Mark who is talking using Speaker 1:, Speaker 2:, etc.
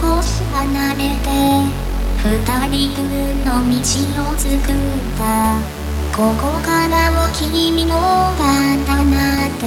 Speaker 1: 少し離れて二人分の道を作った。ここからも君の番だなって